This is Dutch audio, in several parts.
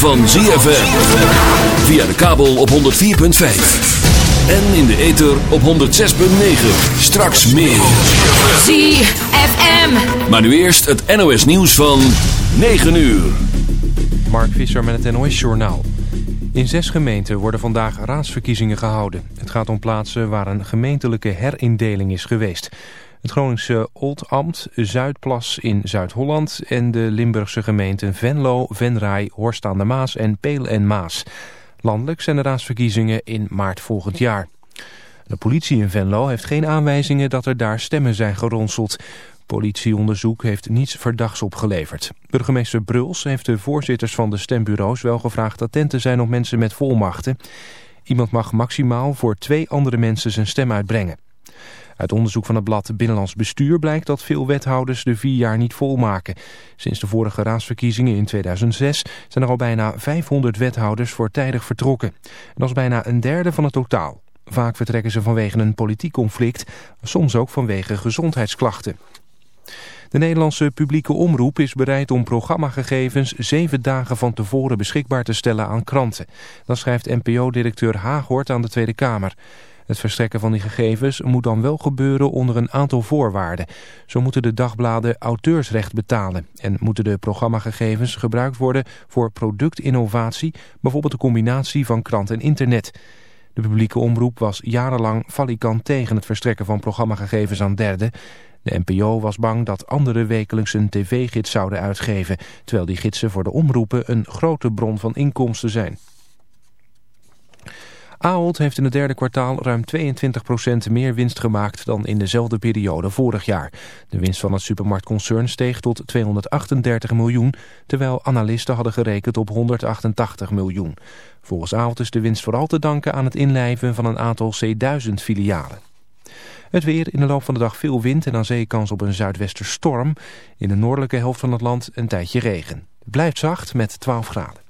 van ZFM. Via de kabel op 104.5. En in de ether op 106.9. Straks meer. ZFM. Maar nu eerst het NOS nieuws van 9 uur. Mark Visser met het NOS Journaal. In zes gemeenten worden vandaag raadsverkiezingen gehouden. Het gaat om plaatsen waar een gemeentelijke herindeling is geweest. Het Groningse Oldambt, Zuidplas in Zuid-Holland... en de Limburgse gemeenten Venlo, Venray, Horst aan de Maas en Peel en Maas. Landelijk zijn de raadsverkiezingen in maart volgend jaar. De politie in Venlo heeft geen aanwijzingen dat er daar stemmen zijn geronseld. Politieonderzoek heeft niets verdachts opgeleverd. Burgemeester Bruls heeft de voorzitters van de stembureaus wel gevraagd attent te zijn op mensen met volmachten. Iemand mag maximaal voor twee andere mensen zijn stem uitbrengen. Uit onderzoek van het blad Binnenlands Bestuur blijkt dat veel wethouders de vier jaar niet volmaken. Sinds de vorige raadsverkiezingen in 2006 zijn er al bijna 500 wethouders voortijdig vertrokken. Dat is bijna een derde van het totaal. Vaak vertrekken ze vanwege een politiek conflict, soms ook vanwege gezondheidsklachten. De Nederlandse publieke omroep is bereid om programmagegevens zeven dagen van tevoren beschikbaar te stellen aan kranten. Dat schrijft NPO-directeur Haaghoort aan de Tweede Kamer. Het verstrekken van die gegevens moet dan wel gebeuren onder een aantal voorwaarden. Zo moeten de dagbladen auteursrecht betalen en moeten de programmagegevens gebruikt worden voor productinnovatie, bijvoorbeeld de combinatie van krant en internet. De publieke omroep was jarenlang valikant tegen het verstrekken van programmagegevens aan derden. De NPO was bang dat anderen wekelijks een tv-gids zouden uitgeven, terwijl die gidsen voor de omroepen een grote bron van inkomsten zijn. Ahold heeft in het derde kwartaal ruim 22% meer winst gemaakt dan in dezelfde periode vorig jaar. De winst van het supermarktconcern steeg tot 238 miljoen, terwijl analisten hadden gerekend op 188 miljoen. Volgens Ahold is de winst vooral te danken aan het inlijven van een aantal C1000-filialen. Het weer in de loop van de dag veel wind en aan zee kans op een zuidwesterstorm. In de noordelijke helft van het land een tijdje regen. Het blijft zacht met 12 graden.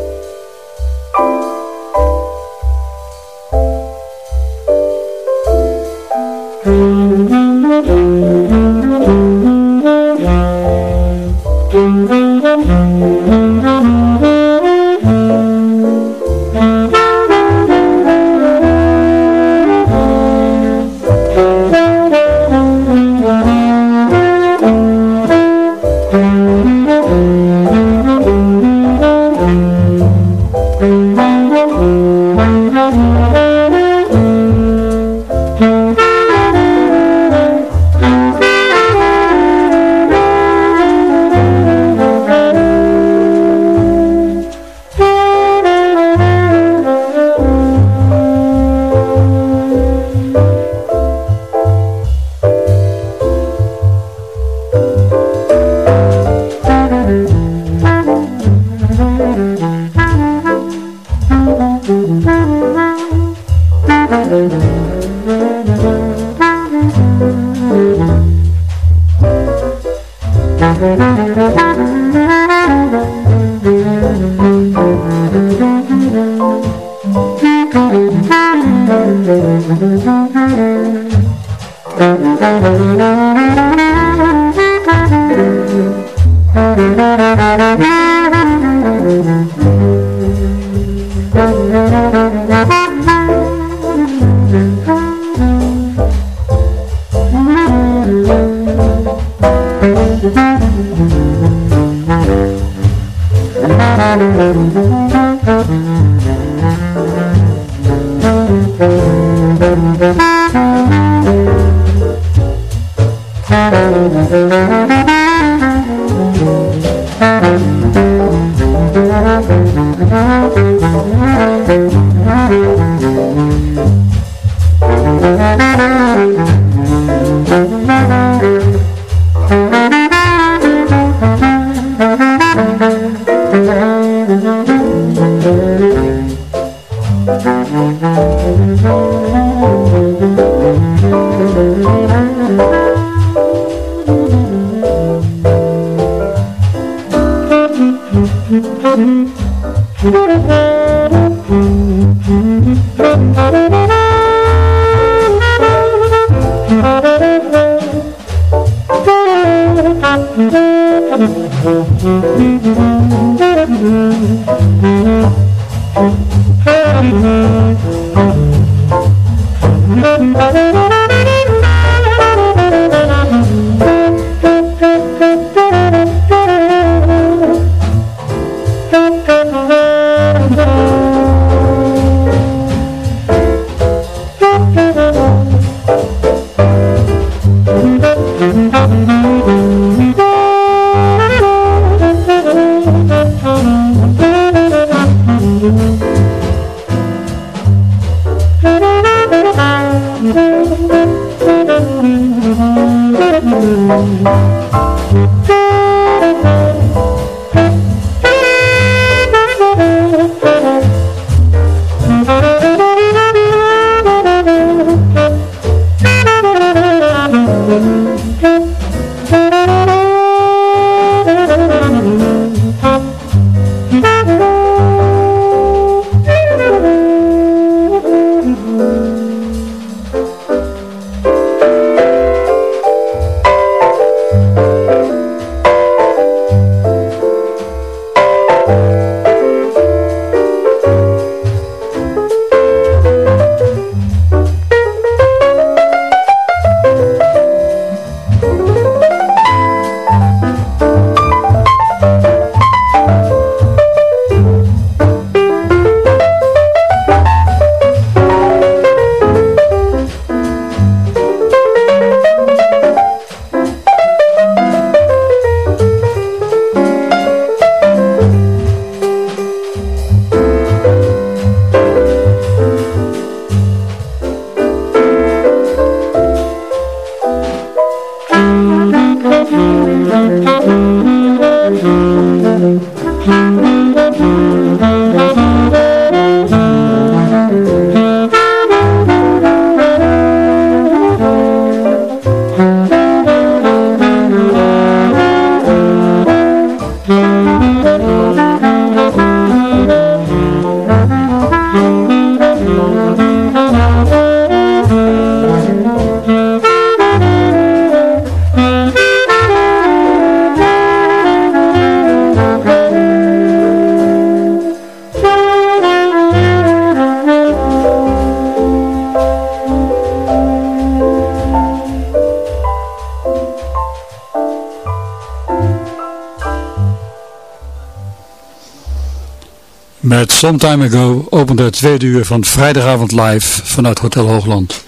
Met Sometime Ago opende het tweede uur van vrijdagavond live vanuit Hotel Hoogland.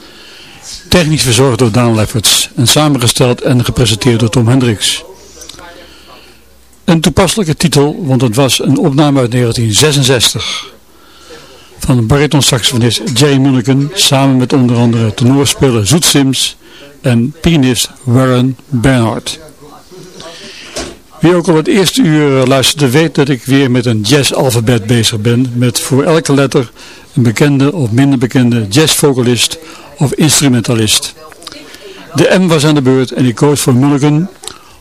Technisch verzorgd door Daan Lefferts en samengesteld en gepresenteerd door Tom Hendricks. Een toepasselijke titel, want het was een opname uit 1966 van bariton-saxofonist Jay Mulligan samen met onder andere tenorspeler Zoet Sims en pianist Warren Bernhardt. Wie ook al het eerste uur eh, luisterde weet dat ik weer met een jazz-alfabet bezig ben. Met voor elke letter een bekende of minder bekende jazzvocalist of instrumentalist. De M was aan de beurt en ik koos voor Mulligan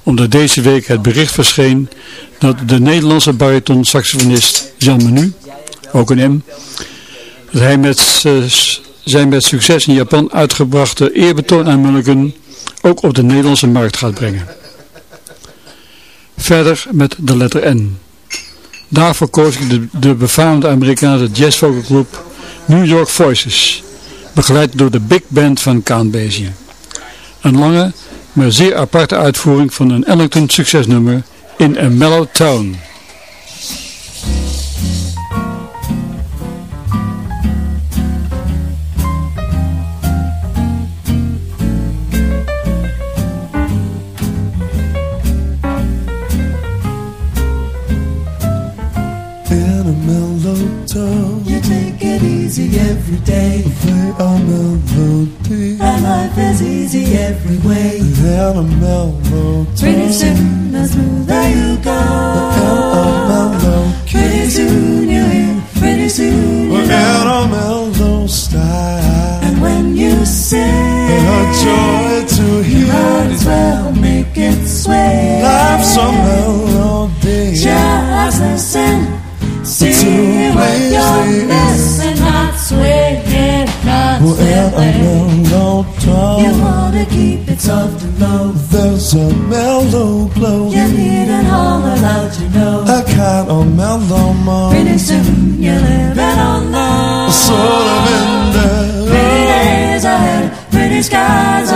omdat deze week het bericht verscheen dat de Nederlandse bariton-saxofonist Jan Menu, ook een M, dat hij met zijn met succes in Japan uitgebrachte eerbetoon aan Mulligan ook op de Nederlandse markt gaat brengen. Verder met de letter N. Daarvoor koos ik de, de befaamde Amerikaanse jazzvogelgroep New York Voices, begeleid door de big band van Count. Een lange, maar zeer aparte uitvoering van een Ellington succesnummer in a mellow tone. Mellow. You take it easy every day. Play a melody. And life is easy every way. And a mellow tone. Pretty soon, the smoother you go. And a mellow Pretty soon you hear. Pretty soon you And know. a mellow style. And when you sing, A joy to you might as well make it sway. Life's a melody. Just listen. To what please you're the missing, not swinging, not And a swinging. mellow You wanna keep it soft and low. There's a mellow glow. You need all loud, you know. A kind of mellow moan. Pretty soon you're living on love. Sort of in Pretty there. days ahead, pretty skies.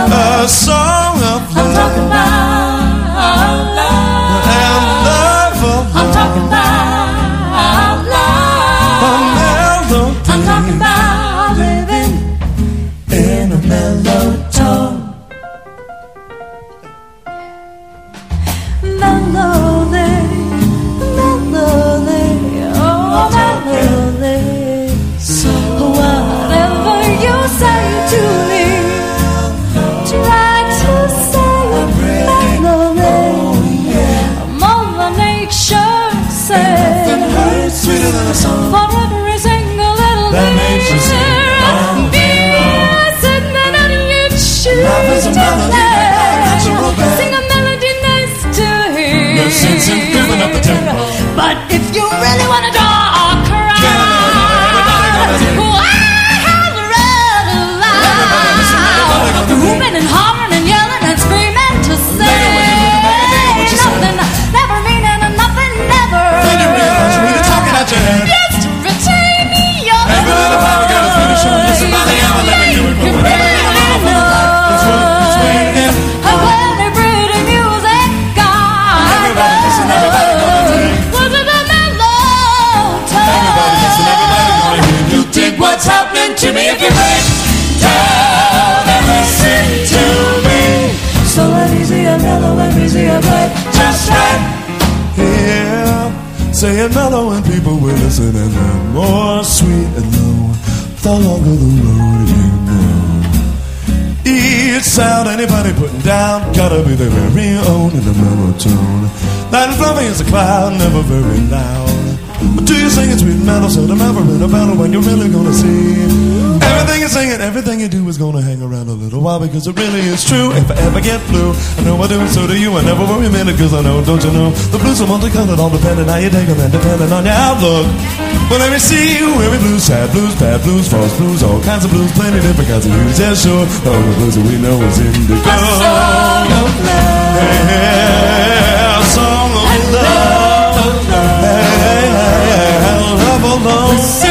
Up the. But if you really want to cloud, never very loud. But do you sing it sweet and mellow, so I'm ever in a battle when you're really gonna see everything you sing and everything you do is gonna hang around a little while because it really is true. If I ever get blue, I know I do, and so do you. I never worry a minute because I know, don't you know? The blues are multicolored, all depending how you take them and depending on your outlook. Well, let me see you every blues, sad blues, bad blues, false blues, all kinds of blues, plenty different kinds of blues. Yeah, sure. All The blues that we know is indigo. A song of love. Yeah, song of love. Love alone.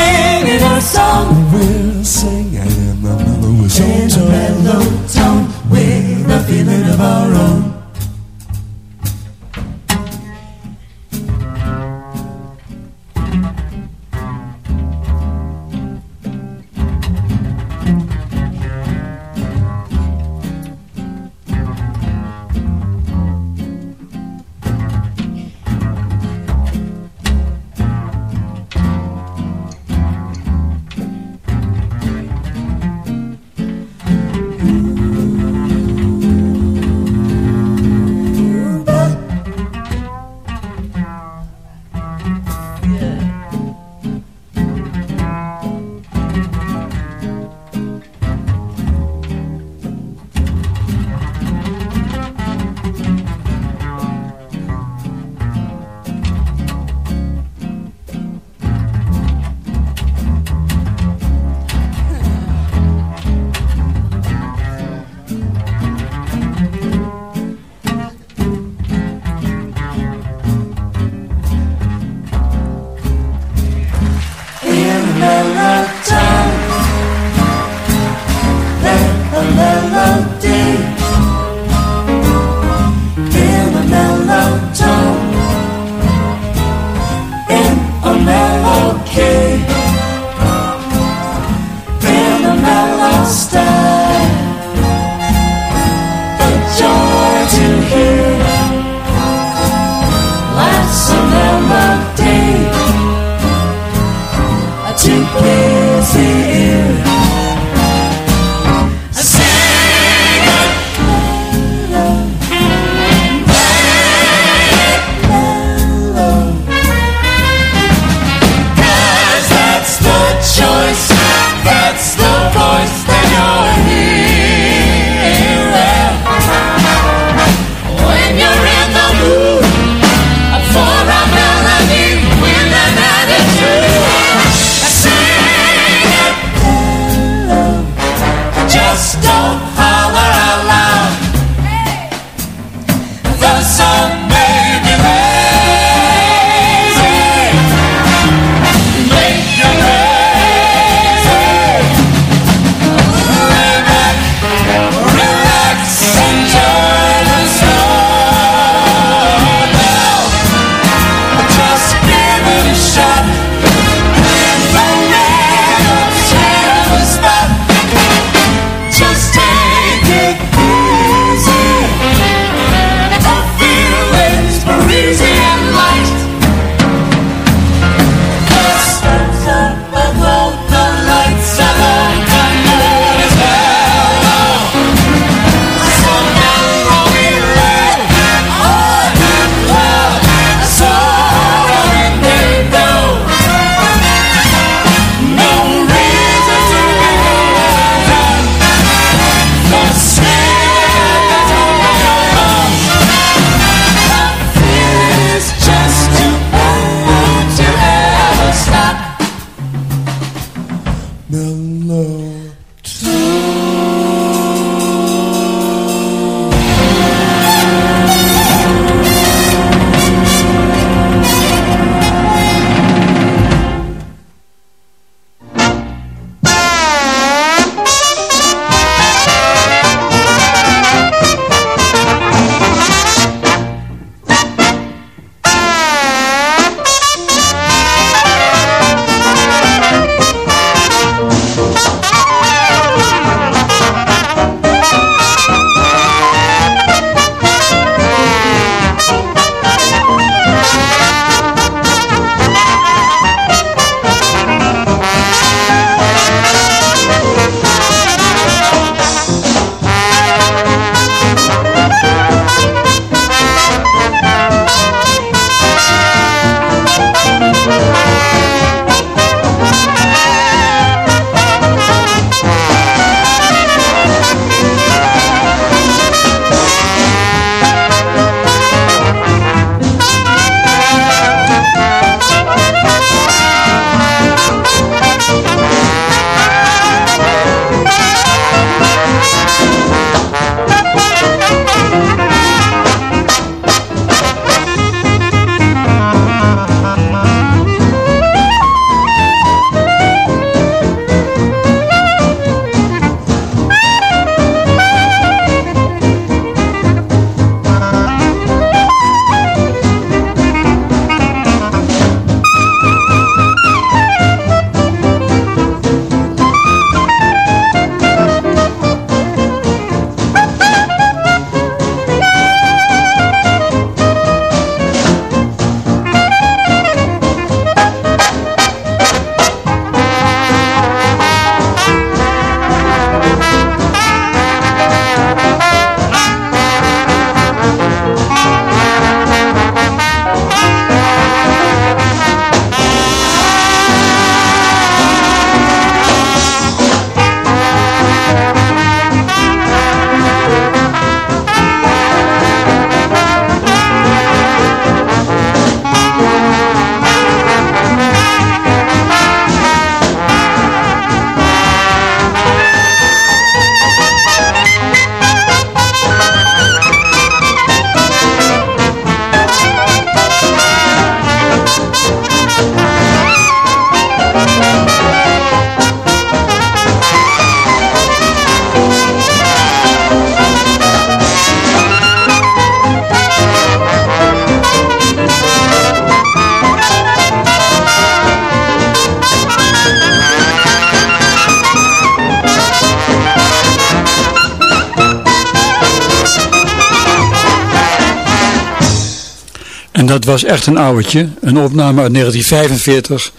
Dat was echt een ouwtje, een opname uit 1945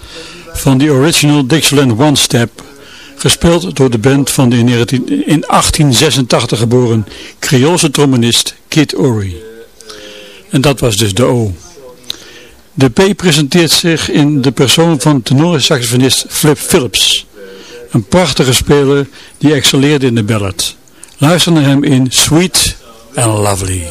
van de original Dixieland One Step, gespeeld door de band van de in, 1886 geboren Creoolse trombonist Kid Ory. En dat was dus de O. De P presenteert zich in de persoon van saxofonist Flip Phillips, een prachtige speler die excelleerde in de ballad. Luister naar hem in Sweet and Lovely.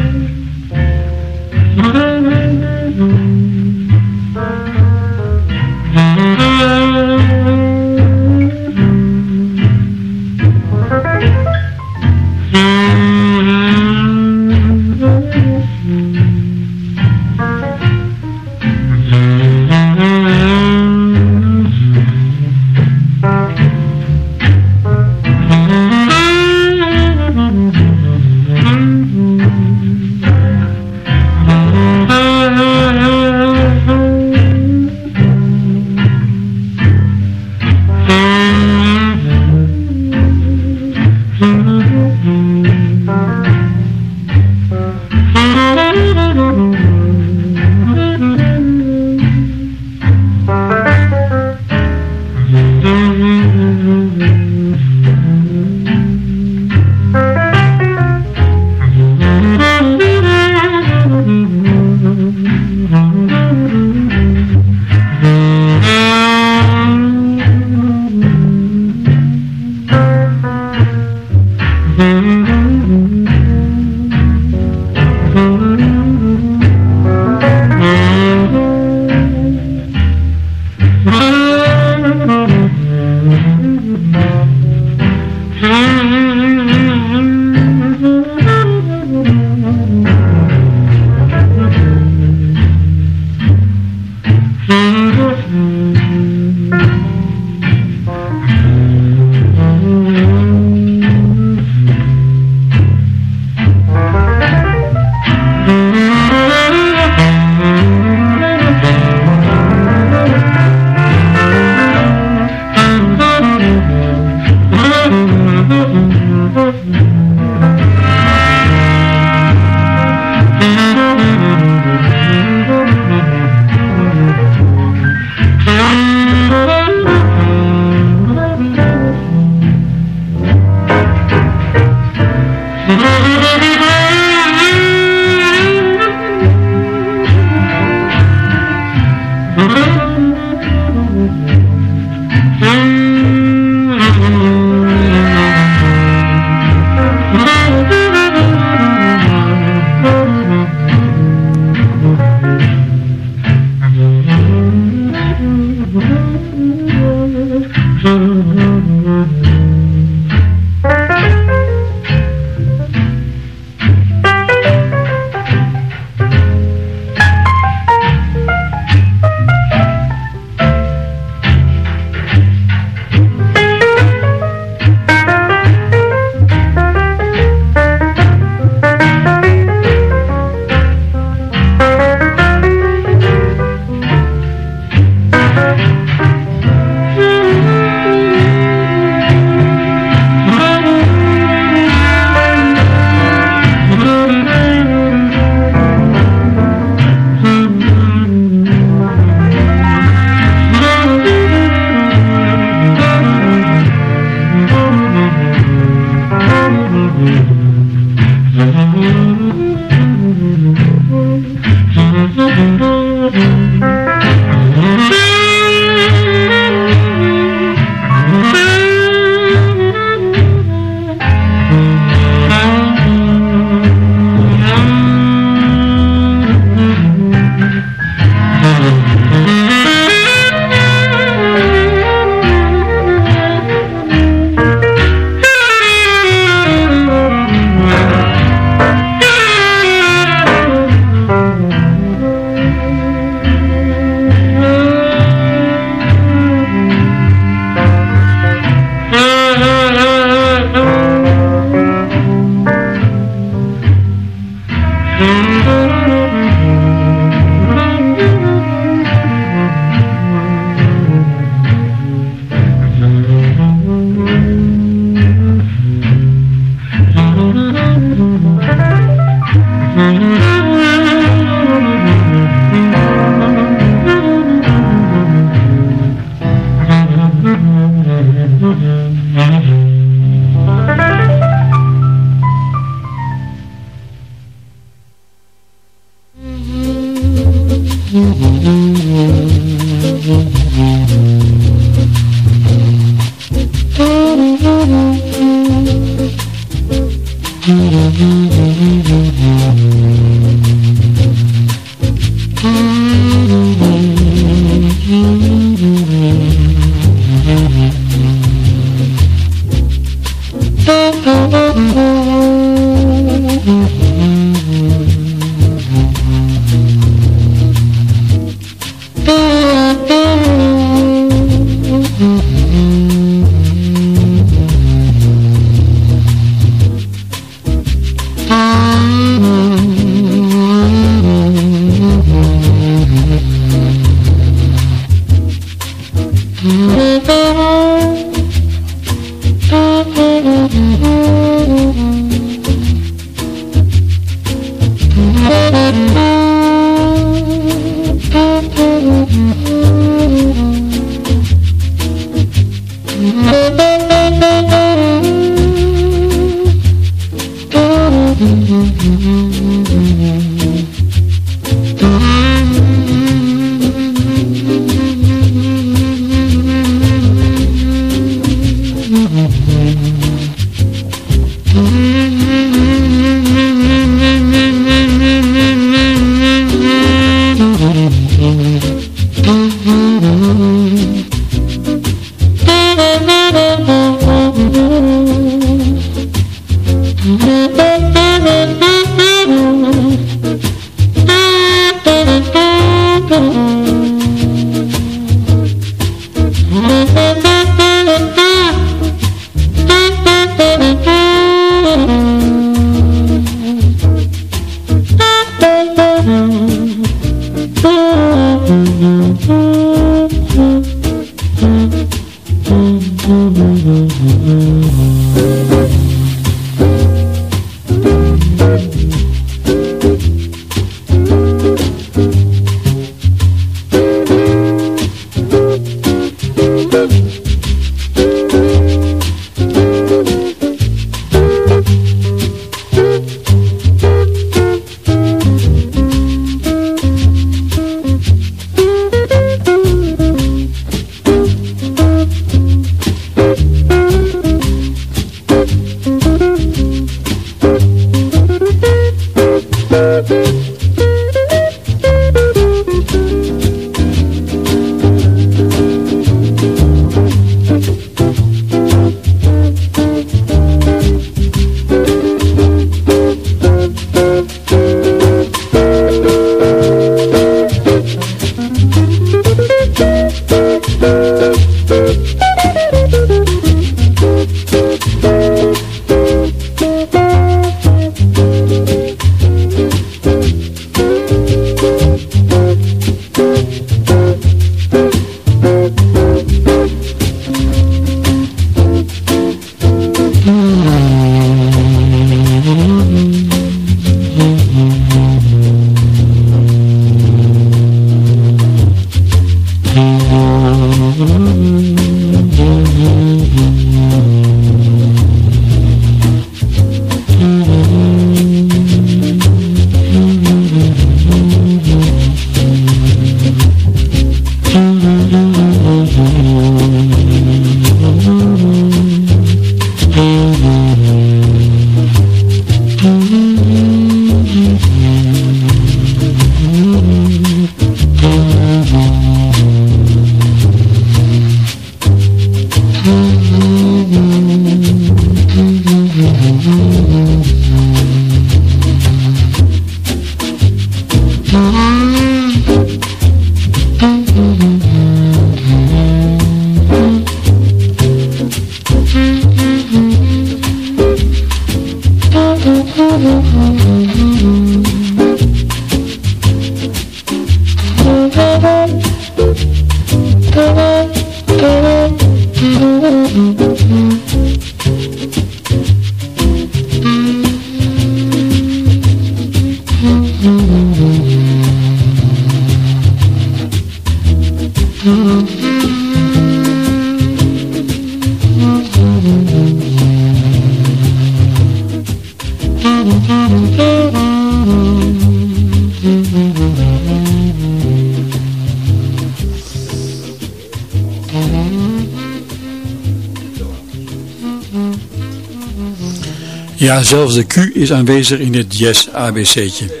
Ja, zelfs de Q is aanwezig in het jazz ABC'tje.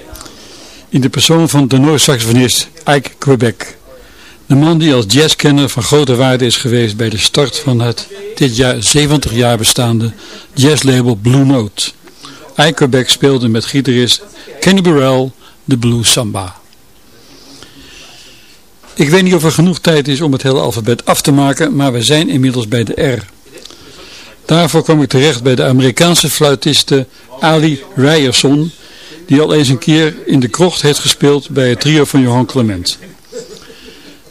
In de persoon van de Noord-saxofonist Ike Quebec. De man die als jazzkenner van grote waarde is geweest bij de start van het dit jaar 70 jaar bestaande jazzlabel Blue Note. Eikerbeck speelde met gitarist Kenny Burrell de Blue Samba. Ik weet niet of er genoeg tijd is om het hele alfabet af te maken, maar we zijn inmiddels bij de R. Daarvoor kwam ik terecht bij de Amerikaanse fluitiste Ali Ryerson, die al eens een keer in de krocht heeft gespeeld bij het trio van Johan Clement.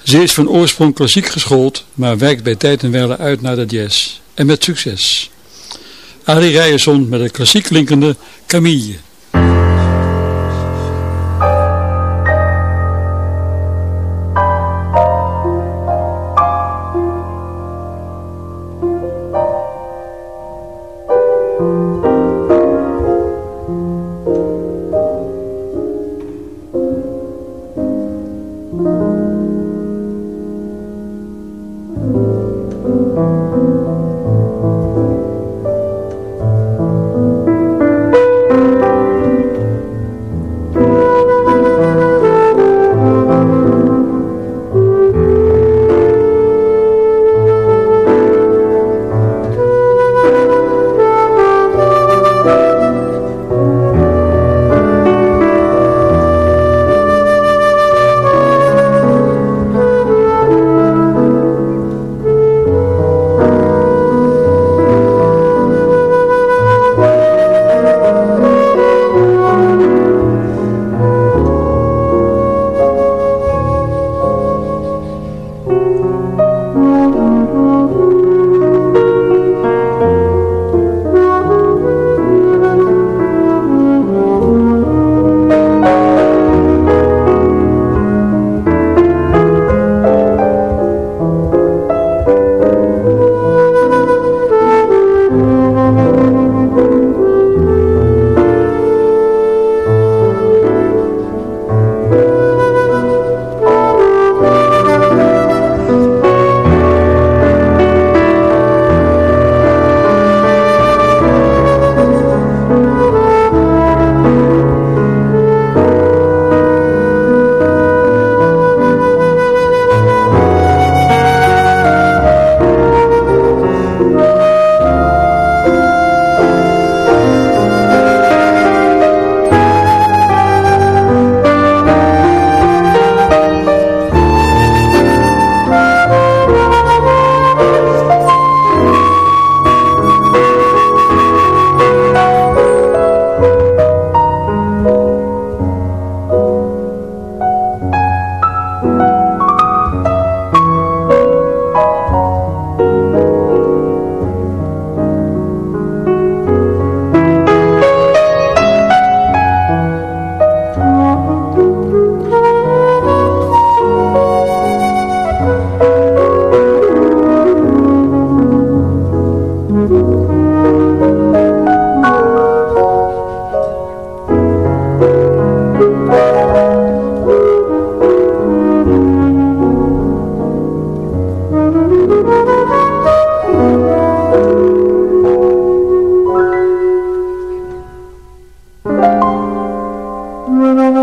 Ze is van oorsprong klassiek geschoold, maar wijkt bij tijd en welle uit naar de jazz. En met succes. Ali Ryerson met een klassiek klinkende Camille.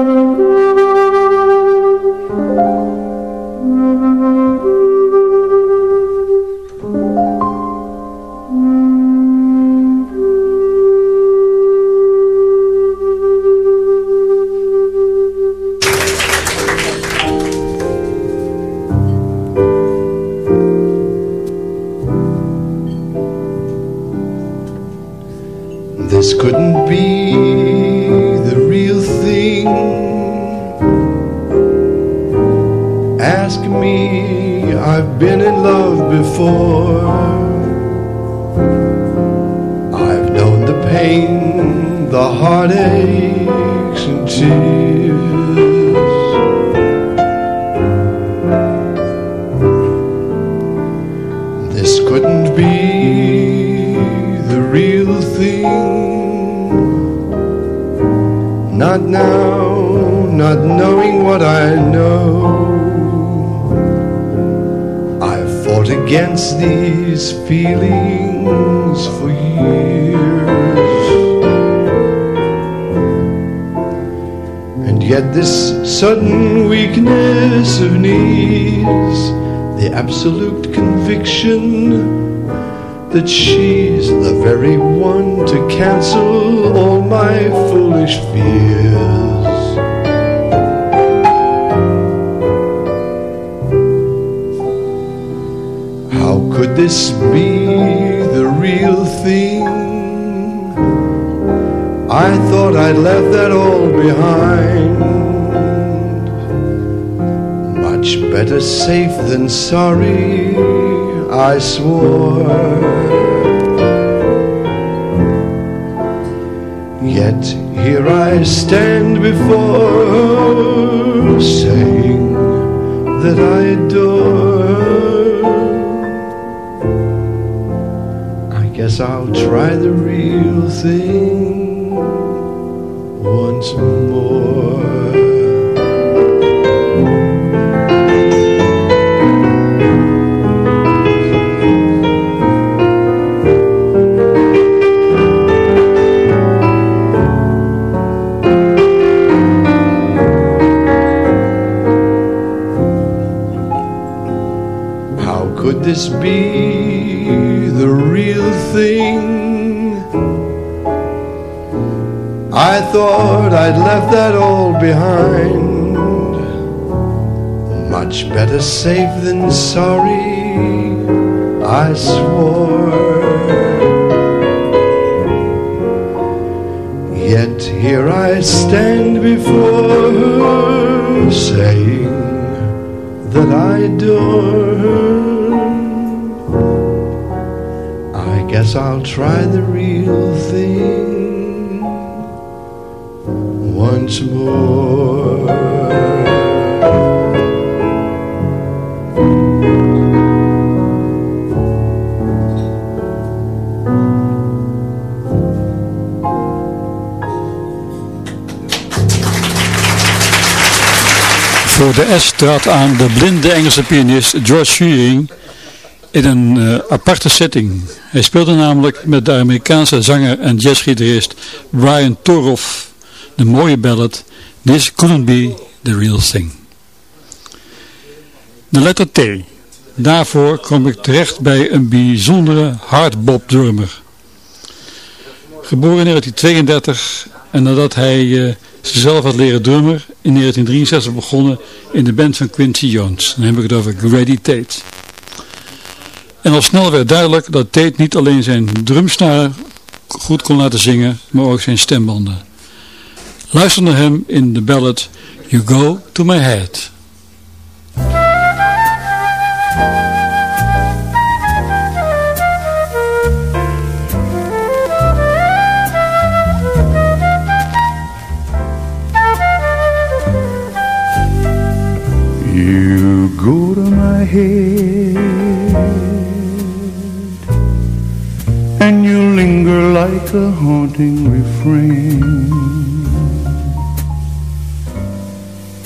Thank you. Sudden weakness of knees, the absolute conviction that she's the very one to cancel all my foolish fears. How could this be the real thing? I thought I'd left that all behind. Better safe than sorry, I swore. Yet here I stand before saying that I adore. I guess I'll try the real thing once more. This be the real thing? I thought I'd left that all behind. Much better safe than sorry, I swore. Yet here I stand before her, saying that I adore her. Guess I'll try the real thing once more. Voor de S trad aan de blinde Engelse pianist George Shearing in een uh, aparte setting. Hij speelde namelijk met de Amerikaanse zanger en jazzgitarist Brian Toroff de mooie ballad This Couldn't Be The Real Thing. De letter T. Daarvoor kom ik terecht bij een bijzondere hardbop drummer. Geboren in 1932 en nadat hij uh, zichzelf had leren drummer, in 1963 begonnen in de band van Quincy Jones. Dan heb ik het over Grady Tate. En al snel werd duidelijk dat Tate niet alleen zijn drumsnaren goed kon laten zingen, maar ook zijn stembanden. Luister naar hem in de ballad You Go To My Head. You go to my head linger like a haunting refrain.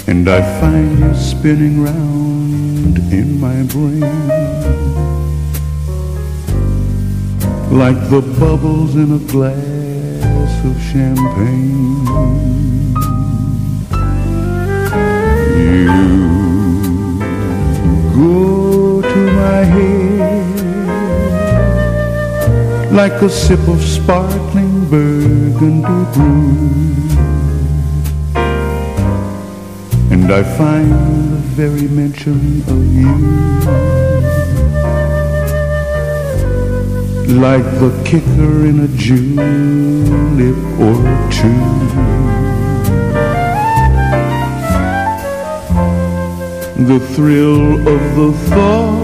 And I find you spinning round in my brain. Like the bubbles in a glass of champagne. You go to my head like a sip of sparkling burgundy brew, and I find the very mention of you like the kicker in a julep or two. the thrill of the thought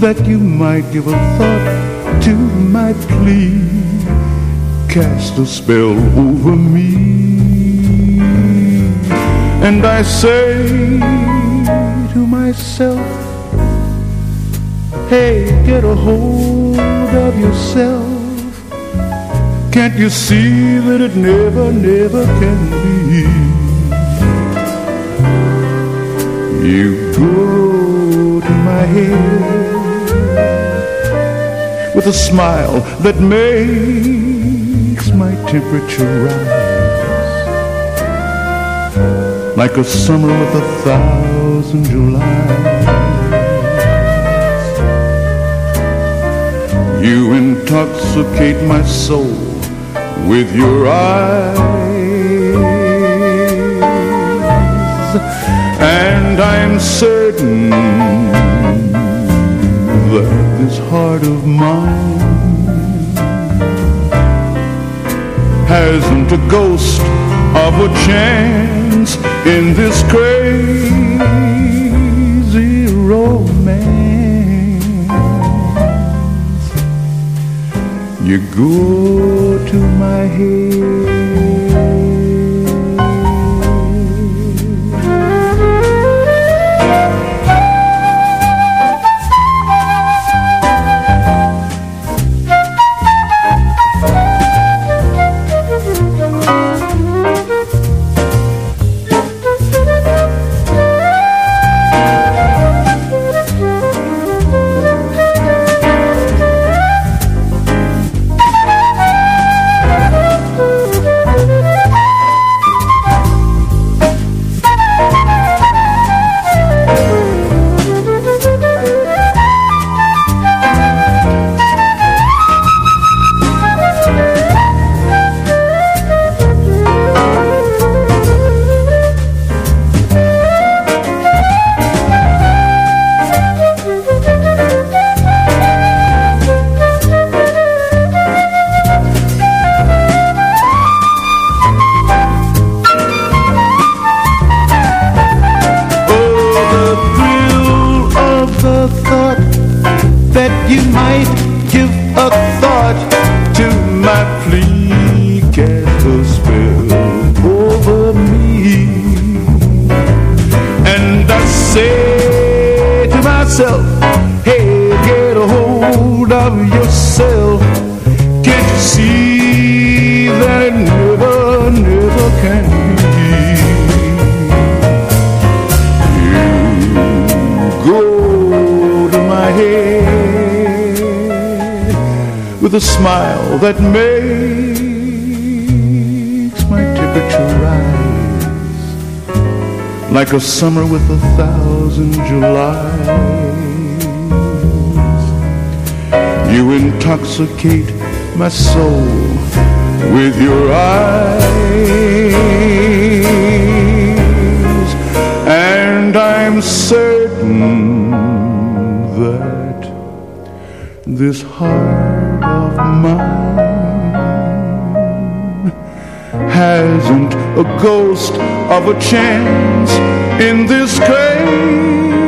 that you might give a thought to my plea. Cast a spell over me. And I say to myself hey get a hold of yourself. Can't you see that it never never can be? You go to my head a smile that makes my temperature rise. like a summer with a thousand Julys. You intoxicate my soul with your eyes, and I'm certain this heart of mine hasn't a ghost of a chance in this crazy romance. You go to my head. Summer with a thousand Julys. You intoxicate my soul with your eyes, and I'm certain that this heart of mine hasn't a ghost of a chance in this crazy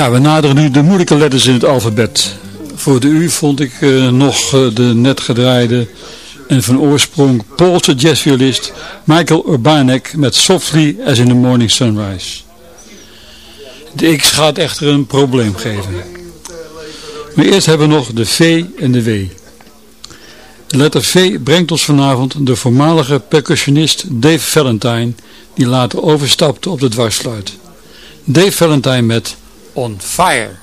Ja, we naderen nu de moeilijke letters in het alfabet. Voor de U vond ik uh, nog uh, de net gedraaide en van oorsprong Poolse jazzviolist Michael Urbanek met Softly as in the Morning Sunrise. De X gaat echter een probleem geven. Maar eerst hebben we nog de V en de W. De letter V brengt ons vanavond de voormalige percussionist Dave Valentine, die later overstapte op de dwarsfluit. Dave Valentine met On Fire.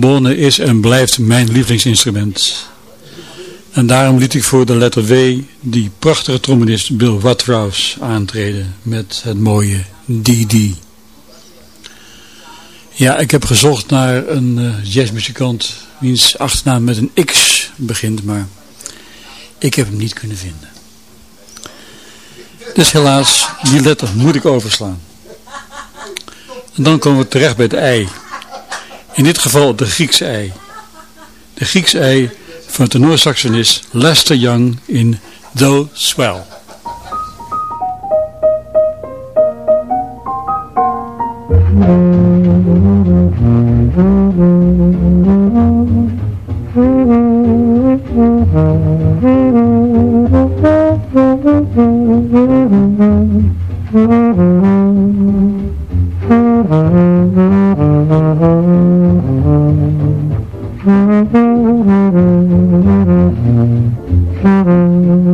Trombone is en blijft mijn lievelingsinstrument. En daarom liet ik voor de letter W die prachtige trombonist Bill Watrous aantreden met het mooie DD. Ja, ik heb gezocht naar een uh, jazzmuzikant wiens achternaam met een X begint, maar ik heb hem niet kunnen vinden. Dus helaas, die letter moet ik overslaan. En dan komen we terecht bij het ei. In dit geval de Griekse ei. De Griekse ei van tenorsaxonist Lester Young in Though Swell. Thank you.